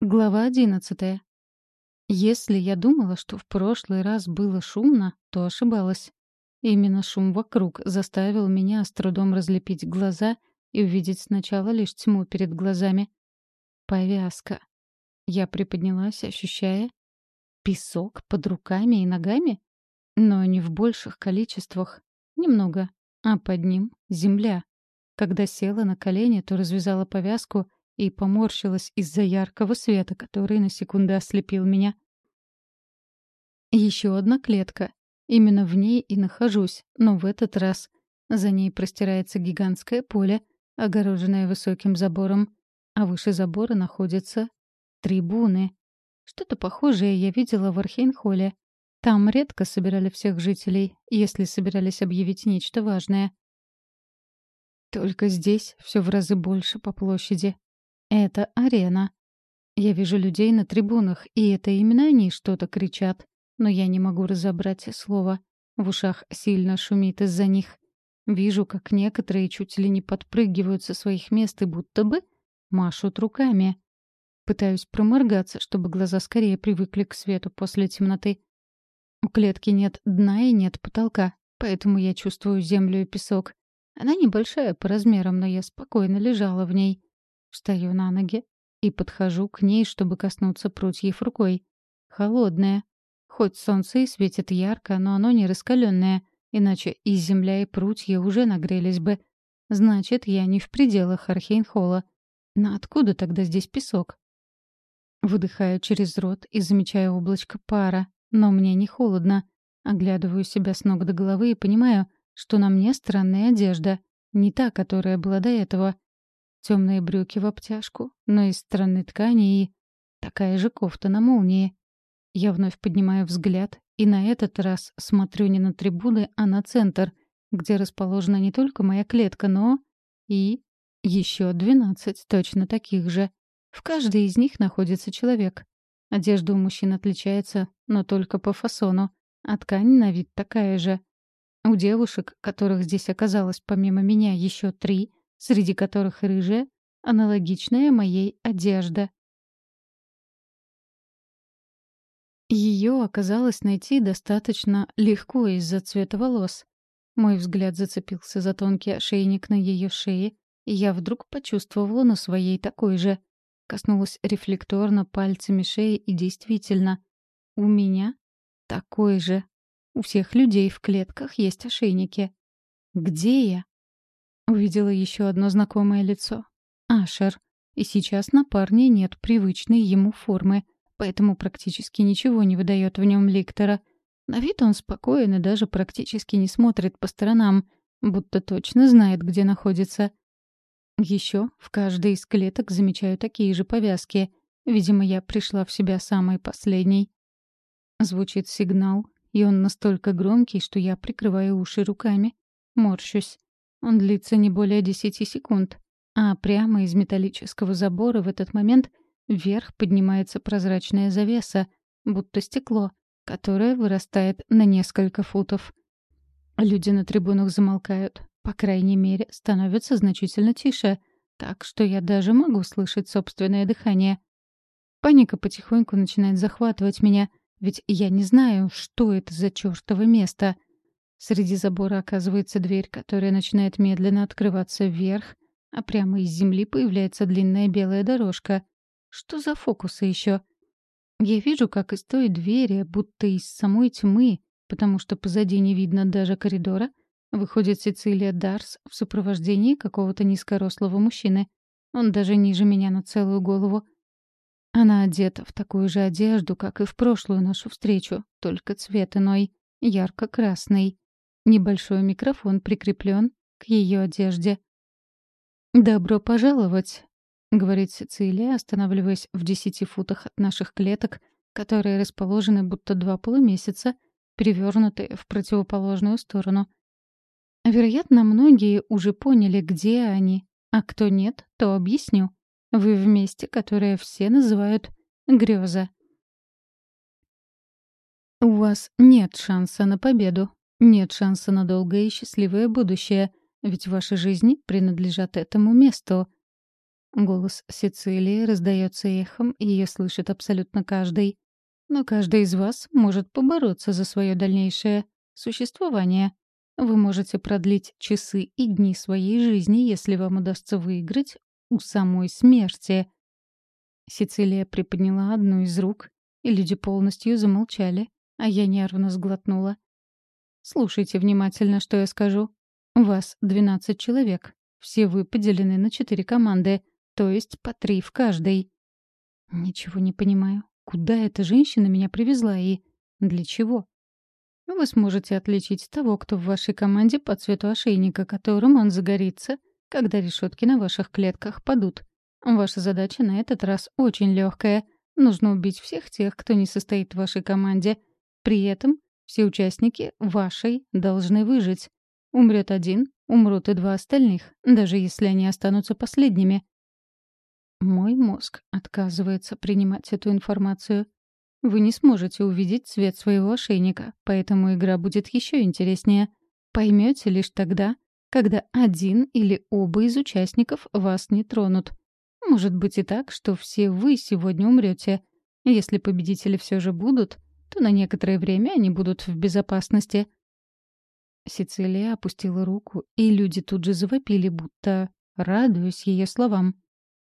Глава одиннадцатая. Если я думала, что в прошлый раз было шумно, то ошибалась. Именно шум вокруг заставил меня с трудом разлепить глаза и увидеть сначала лишь тьму перед глазами. Повязка. Я приподнялась, ощущая песок под руками и ногами, но не в больших количествах. Немного. А под ним — земля. Когда села на колени, то развязала повязку — и поморщилась из-за яркого света, который на секунду ослепил меня. Еще одна клетка. Именно в ней и нахожусь, но в этот раз за ней простирается гигантское поле, огороженное высоким забором, а выше забора находятся трибуны. Что-то похожее я видела в Архейнхолле. Там редко собирали всех жителей, если собирались объявить нечто важное. Только здесь все в разы больше по площади. Это арена. Я вижу людей на трибунах, и это именно они что-то кричат. Но я не могу разобрать слова. В ушах сильно шумит из-за них. Вижу, как некоторые чуть ли не подпрыгивают со своих мест и будто бы машут руками. Пытаюсь проморгаться, чтобы глаза скорее привыкли к свету после темноты. У клетки нет дна и нет потолка, поэтому я чувствую землю и песок. Она небольшая по размерам, но я спокойно лежала в ней. Встаю на ноги и подхожу к ней, чтобы коснуться прутьев рукой. Холодная. Хоть солнце и светит ярко, но оно не раскаленное, иначе и земля, и прутья уже нагрелись бы. Значит, я не в пределах Архейнхола. Но откуда тогда здесь песок? Выдыхаю через рот и замечаю облачко пара, но мне не холодно. Оглядываю себя с ног до головы и понимаю, что на мне странная одежда, не та, которая была до этого — темные брюки в обтяжку, но из странной ткани и такая же кофта на молнии. Я вновь поднимаю взгляд и на этот раз смотрю не на трибуны, а на центр, где расположена не только моя клетка, но и еще двенадцать точно таких же. В каждой из них находится человек. Одежда у мужчин отличается, но только по фасону, а ткань на вид такая же. У девушек, которых здесь оказалось помимо меня еще три, среди которых рыжая, аналогичная моей одежда. Ее оказалось найти достаточно легко из-за цвета волос. Мой взгляд зацепился за тонкий ошейник на ее шее, и я вдруг почувствовала на своей такой же. Коснулась рефлекторно пальцами шеи, и действительно, у меня такой же. У всех людей в клетках есть ошейники. Где я? Увидела еще одно знакомое лицо. Ашер. И сейчас на парне нет привычной ему формы, поэтому практически ничего не выдает в нем Ликтора. На вид он спокоен и даже практически не смотрит по сторонам, будто точно знает, где находится. Еще в каждой из клеток замечаю такие же повязки. Видимо, я пришла в себя самой последней. Звучит сигнал, и он настолько громкий, что я прикрываю уши руками. Морщусь. Он длится не более десяти секунд, а прямо из металлического забора в этот момент вверх поднимается прозрачная завеса, будто стекло, которое вырастает на несколько футов. Люди на трибунах замолкают, по крайней мере, становятся значительно тише, так что я даже могу слышать собственное дыхание. Паника потихоньку начинает захватывать меня, ведь я не знаю, что это за чёртово место — Среди забора оказывается дверь, которая начинает медленно открываться вверх, а прямо из земли появляется длинная белая дорожка. Что за фокусы еще? Я вижу, как из той двери, будто из самой тьмы, потому что позади не видно даже коридора, выходит Сицилия Дарс в сопровождении какого-то низкорослого мужчины. Он даже ниже меня на целую голову. Она одета в такую же одежду, как и в прошлую нашу встречу, только цвет иной, ярко-красный. Небольшой микрофон прикреплен к ее одежде. «Добро пожаловать», — говорит Сицилия, останавливаясь в десяти футах от наших клеток, которые расположены будто два полумесяца, перевернутые в противоположную сторону. Вероятно, многие уже поняли, где они, а кто нет, то объясню. Вы в месте, которое все называют греза. У вас нет шанса на победу, нет шанса на долгое и счастливое будущее, ведь ваши жизни принадлежат этому месту. Голос Сицилии раздается эхом, и ее слышит абсолютно каждый. Но каждый из вас может побороться за свое дальнейшее существование. Вы можете продлить часы и дни своей жизни, если вам удастся выиграть у самой смерти. Сицилия приподняла одну из рук, и люди полностью замолчали, а я нервно сглотнула. «Слушайте внимательно, что я скажу. Вас 12 человек. Все вы поделены на четыре команды, то есть по три в каждой». «Ничего не понимаю. Куда эта женщина меня привезла и для чего?» Вы сможете отличить того, кто в вашей команде по цвету ошейника, которым он загорится, когда решетки на ваших клетках падут. Ваша задача на этот раз очень легкая. Нужно убить всех тех, кто не состоит в вашей команде. При этом все участники вашей должны выжить. Умрет один, умрут и два остальных, даже если они останутся последними. Мой мозг отказывается принимать эту информацию. Вы не сможете увидеть цвет своего ошейника, поэтому игра будет еще интереснее. Поймете лишь тогда, когда один или оба из участников вас не тронут. Может быть и так, что все вы сегодня умрете. Если победители все же будут, то на некоторое время они будут в безопасности. Сицилия опустила руку, и люди тут же завопили, будто радуясь ее словам.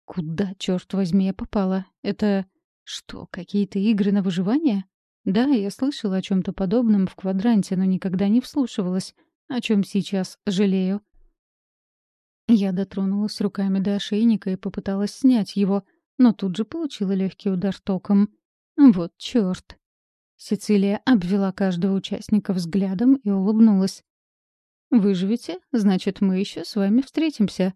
Куда, черт возьми, я попала? Это что, какие-то игры на выживание? Да, я слышала о чем-то подобном в квадранте, но никогда не вслушивалась, о чем сейчас жалею. Я дотронулась руками до ошейника и попыталась снять его, но тут же получила легкий удар током. Вот чёрт. Сицилия обвела каждого участника взглядом и улыбнулась. «Выживете? Значит, мы еще с вами встретимся».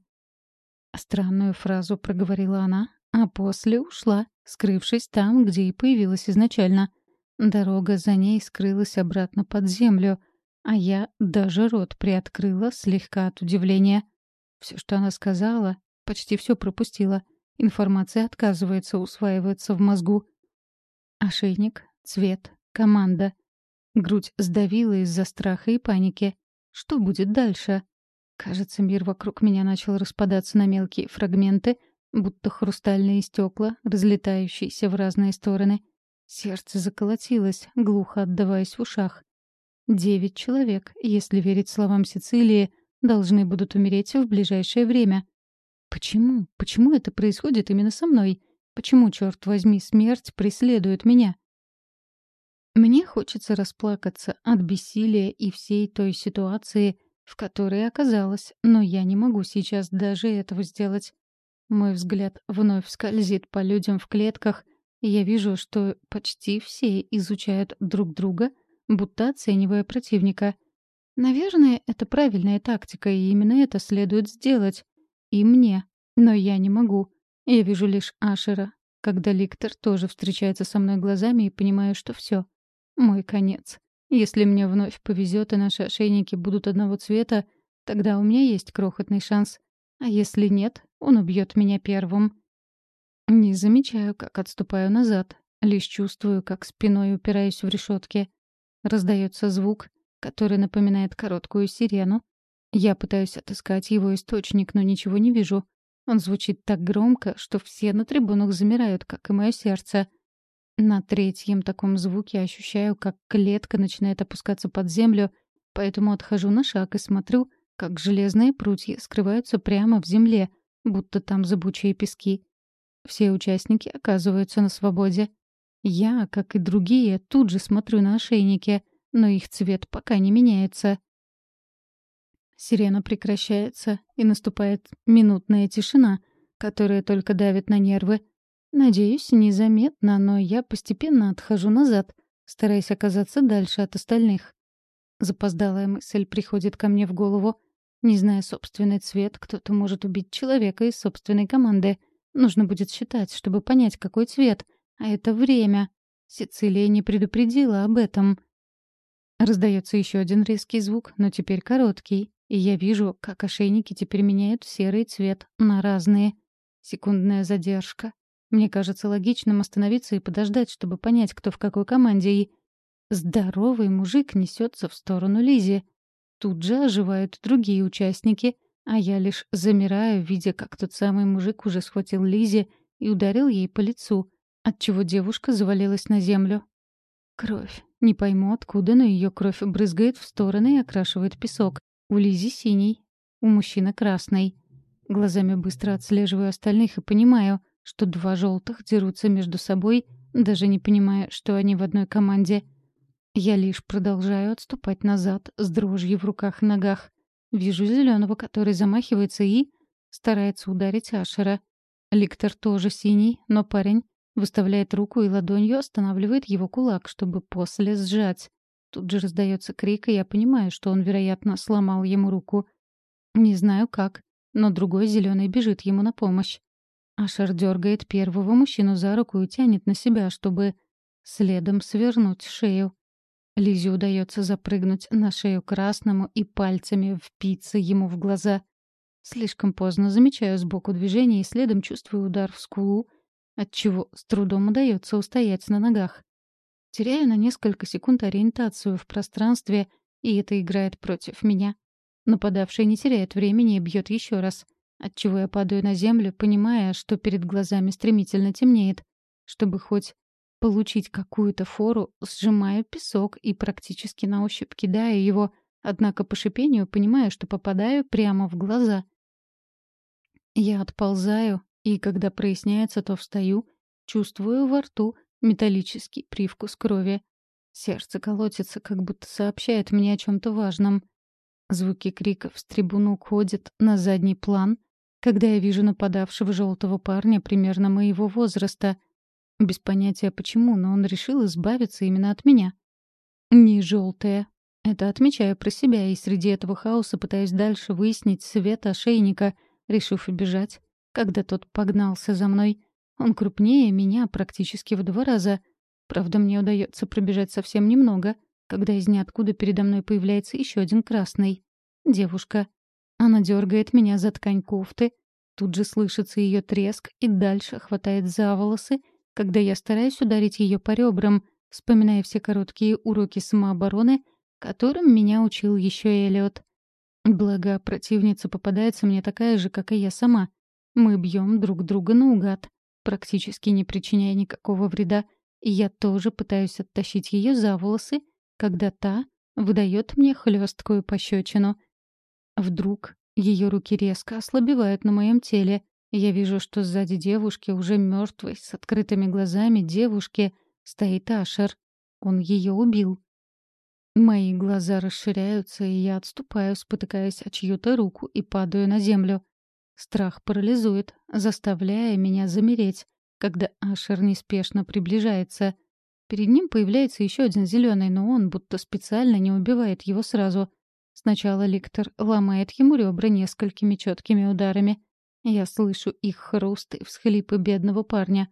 Странную фразу проговорила она, а после ушла, скрывшись там, где и появилась изначально. Дорога за ней скрылась обратно под землю, а я даже рот приоткрыла слегка от удивления. Все, что она сказала, почти все пропустила. Информация отказывается усваиваться в мозгу. Ошейник, цвет, команда. Грудь сдавила из-за страха и паники. Что будет дальше? Кажется, мир вокруг меня начал распадаться на мелкие фрагменты — будто хрустальные стекла, разлетающиеся в разные стороны. Сердце заколотилось, глухо отдаваясь в ушах. Девять человек, если верить словам Сицилии, должны будут умереть в ближайшее время. Почему? Почему это происходит именно со мной? Почему, черт возьми, смерть преследует меня? Мне хочется расплакаться от бессилия и всей той ситуации, в которой оказалась, но я не могу сейчас даже этого сделать. Мой взгляд вновь скользит по людям в клетках, и я вижу, что почти все изучают друг друга, будто оценивая противника. Наверное, это правильная тактика, и именно это следует сделать. И мне. Но я не могу. Я вижу лишь Ашера, когда Ликтор тоже встречается со мной глазами и понимаю, что все. Мой конец. Если мне вновь повезет и наши ошейники будут одного цвета, тогда у меня есть крохотный шанс. А если нет, он убьет меня первым. Не замечаю, как отступаю назад, лишь чувствую, как спиной упираюсь в решетки. Раздается звук, который напоминает короткую сирену. Я пытаюсь отыскать его источник, но ничего не вижу. Он звучит так громко, что все на трибунах замирают, как и мое сердце. На третьем таком звуке ощущаю, как клетка начинает опускаться под землю, поэтому отхожу на шаг и смотрю — как железные прутья скрываются прямо в земле, будто там зыбучие пески. Все участники оказываются на свободе. Я, как и другие, тут же смотрю на ошейники, но их цвет пока не меняется. Сирена прекращается, и наступает минутная тишина, которая только давит на нервы. Надеюсь, незаметно, но я постепенно отхожу назад, стараясь оказаться дальше от остальных. Запоздалая мысль приходит ко мне в голову. Не зная собственный цвет, кто-то может убить человека из собственной команды. Нужно будет считать, чтобы понять, какой цвет. А это время. Сицилия не предупредила об этом. Раздается еще один резкий звук, но теперь короткий. И я вижу, как ошейники теперь меняют серый цвет на разные. Секундная задержка. Мне кажется логичным остановиться и подождать, чтобы понять, кто в какой команде, и... Здоровый мужик несется в сторону Лизи. Тут же оживают другие участники, а я лишь замираю, видя, как тот самый мужик уже схватил Лизе и ударил ей по лицу, отчего девушка завалилась на землю. Кровь. Не пойму, откуда, но ее кровь брызгает в стороны и окрашивает песок. У Лизи синий, у мужчины красный. Глазами быстро отслеживаю остальных и понимаю, что два желтых дерутся между собой, даже не понимая, что они в одной команде. Я лишь продолжаю отступать назад с дрожью в руках и ногах. Вижу зеленого, который замахивается и старается ударить Ашера. Ликтор тоже синий, но парень выставляет руку и ладонью останавливает его кулак, чтобы после сжать. Тут же раздается крик, и я понимаю, что он, вероятно, сломал ему руку. Не знаю как, но другой зеленый бежит ему на помощь. Ашер дергает первого мужчину за руку и тянет на себя, чтобы следом свернуть шею. Лизе удается запрыгнуть на шею красному и пальцами впиться ему в глаза. Слишком поздно замечаю сбоку движение и следом чувствую удар в скулу, отчего с трудом удается устоять на ногах. Теряю на несколько секунд ориентацию в пространстве, и это играет против меня. Нападавший не теряет времени и бьет еще раз, отчего я падаю на землю, понимая, что перед глазами стремительно темнеет. Чтобы хоть получить какую-то фору, сжимаю песок и практически на ощупь кидаю его, однако по шипению понимаю, что попадаю прямо в глаза. Я отползаю, и когда проясняется, то встаю, чувствую во рту металлический привкус крови. Сердце колотится, как будто сообщает мне о чем-то важном. Звуки криков с трибуны уходят на задний план, когда я вижу нападавшего желтого парня примерно моего возраста. Без понятия почему, но он решил избавиться именно от меня. Не желтая. Это отмечаю про себя, и среди этого хаоса пытаюсь дальше выяснить цвет ошейника, решив убежать, когда тот погнался за мной. Он крупнее меня практически в два раза. Правда, мне удается пробежать совсем немного, когда из ниоткуда передо мной появляется еще один красный. Девушка. Она дергает меня за ткань кофты. Тут же слышится ее треск и дальше хватает за волосы, когда я стараюсь ударить ее по ребрам, вспоминая все короткие уроки самообороны, которым меня учил еще Эллиот. Благо, противница попадается мне такая же, как и я сама. Мы бьем друг друга наугад, практически не причиняя никакого вреда, и я тоже пытаюсь оттащить ее за волосы, когда та выдает мне хлесткую пощечину. Вдруг ее руки резко ослабевают на моем теле. Я вижу, что сзади девушки, уже мертвой, с открытыми глазами девушки, стоит Ашер. Он ее убил. Мои глаза расширяются, и я отступаю, спотыкаясь о чью-то руку и падаю на землю. Страх парализует, заставляя меня замереть, когда Ашер неспешно приближается. Перед ним появляется еще один зеленый, но он будто специально не убивает его сразу. Сначала Ликтор ломает ему ребра несколькими четкими ударами. Я слышу их хруст и всхлипы бедного парня.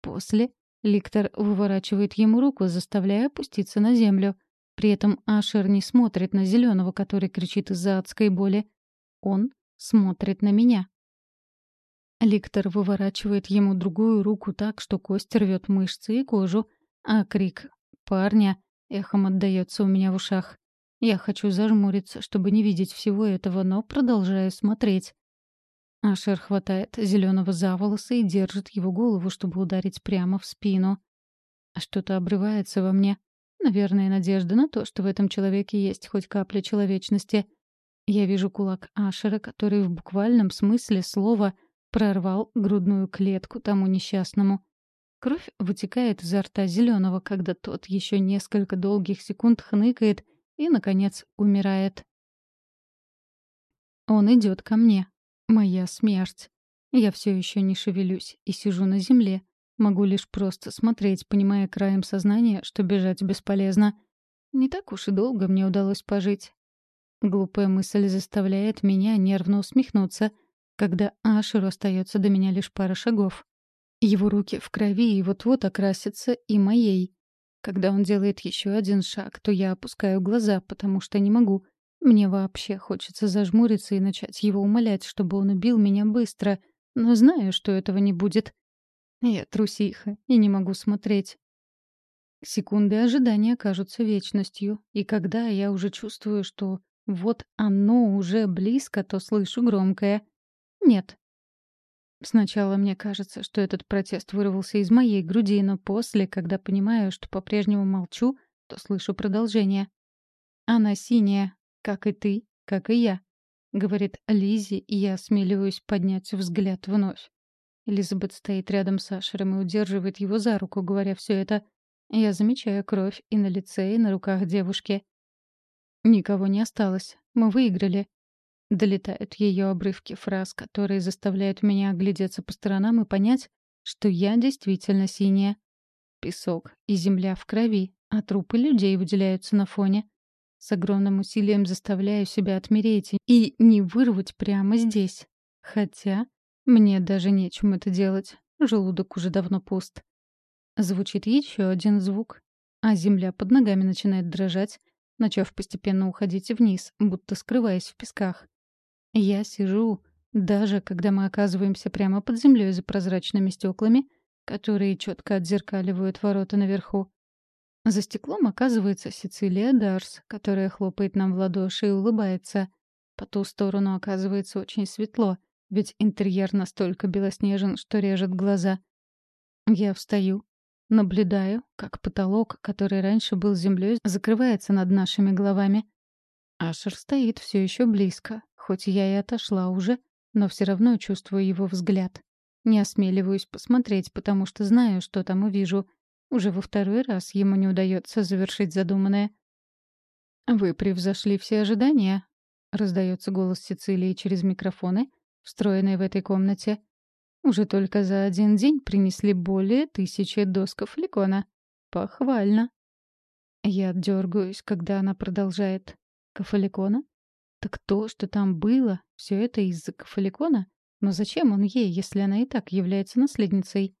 После Ликтор выворачивает ему руку, заставляя опуститься на землю. При этом Ашер не смотрит на зеленого, который кричит из-за адской боли. Он смотрит на меня. Ликтор выворачивает ему другую руку так, что кость рвет мышцы и кожу, а крик парня эхом отдаётся у меня в ушах. Я хочу зажмуриться, чтобы не видеть всего этого, но продолжаю смотреть. Ашер хватает зеленого за волосы и держит его голову, чтобы ударить прямо в спину. Что-то обрывается во мне. Наверное, надежда на то, что в этом человеке есть хоть капля человечности. Я вижу кулак Ашера, который в буквальном смысле слова прорвал грудную клетку тому несчастному. Кровь вытекает изо рта зеленого, когда тот еще несколько долгих секунд хныкает и, наконец, умирает. Он идет ко мне. Моя смерть. Я все еще не шевелюсь и сижу на земле. Могу лишь просто смотреть, понимая краем сознания, что бежать бесполезно. Не так уж и долго мне удалось пожить. Глупая мысль заставляет меня нервно усмехнуться, когда Ашеру остается до меня лишь пара шагов. Его руки в крови и вот-вот окрасятся и моей. Когда он делает еще один шаг, то я опускаю глаза, потому что не могу. Мне вообще хочется зажмуриться и начать его умолять, чтобы он убил меня быстро, но знаю, что этого не будет. Я трусиха и не могу смотреть. Секунды ожидания кажутся вечностью, и когда я уже чувствую, что вот оно уже близко, то слышу громкое «нет». Сначала мне кажется, что этот протест вырвался из моей груди, но после, когда понимаю, что по-прежнему молчу, то слышу продолжение. «Она синяя, как и ты, как и я», — говорит Лизи, и я осмеливаюсь поднять взгляд вновь. Элизабет стоит рядом с Ашером и удерживает его за руку, говоря все это. Я замечаю кровь и на лице, и на руках девушки. Никого не осталось. Мы выиграли. Долетают ее обрывки фраз, которые заставляют меня оглядеться по сторонам и понять, что я действительно синяя. Песок и земля в крови, а трупы людей выделяются на фоне. С огромным усилием заставляю себя отмереть и не вырвать прямо здесь. Хотя мне даже нечем это делать. Желудок уже давно пуст. Звучит еще один звук, а земля под ногами начинает дрожать, начав постепенно уходить вниз, будто скрываясь в песках. Я сижу, даже когда мы оказываемся прямо под землей за прозрачными стеклами, которые четко отзеркаливают ворота наверху. За стеклом оказывается Сицилия Дарс, которая хлопает нам в ладоши и улыбается. По ту сторону оказывается очень светло, ведь интерьер настолько белоснежен, что режет глаза. Я встаю, наблюдаю, как потолок, который раньше был землей, закрывается над нашими головами. Ашер стоит все еще близко, хоть я и отошла уже, но все равно чувствую его взгляд. Не осмеливаюсь посмотреть, потому что знаю, что там увижу — уже во второй раз ему не удается завершить задуманное. «Вы превзошли все ожидания», — раздается голос Сицилии через микрофоны, встроенные в этой комнате. «Уже только за один день принесли более тысячи досков ликона. Похвально». Я дергаюсь, когда она продолжает. «Кафаликона? Так то, что там было, все это из-за кафаликона? Но зачем он ей, если она и так является наследницей?»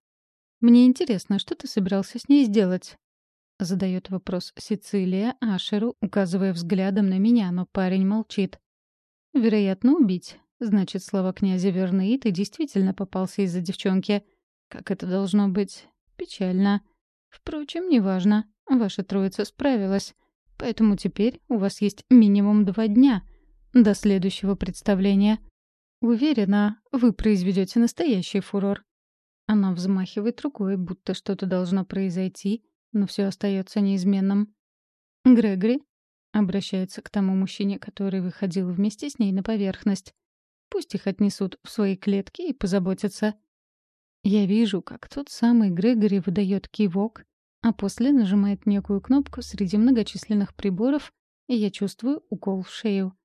«Мне интересно, что ты собирался с ней сделать?» Задает вопрос Сицилия Ашеру, указывая взглядом на меня, но парень молчит. «Вероятно, убить. Значит, слова князя верны, и ты действительно попался из-за девчонки. Как это должно быть? Печально. Впрочем, неважно. Ваша троица справилась. Поэтому теперь у вас есть минимум два дня до следующего представления. Уверена, вы произведете настоящий фурор. Она взмахивает рукой, будто что-то должно произойти, но все остается неизменным. «Грегори?» — обращается к тому мужчине, который выходил вместе с ней на поверхность. «Пусть их отнесут в свои клетки и позаботятся». Я вижу, как тот самый Грегори выдает кивок, а после нажимает некую кнопку среди многочисленных приборов, и я чувствую укол в шею.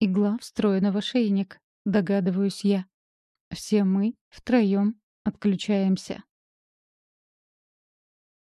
Игла встроена в ошейник, догадываюсь я. Все мы втроем Отключаемся.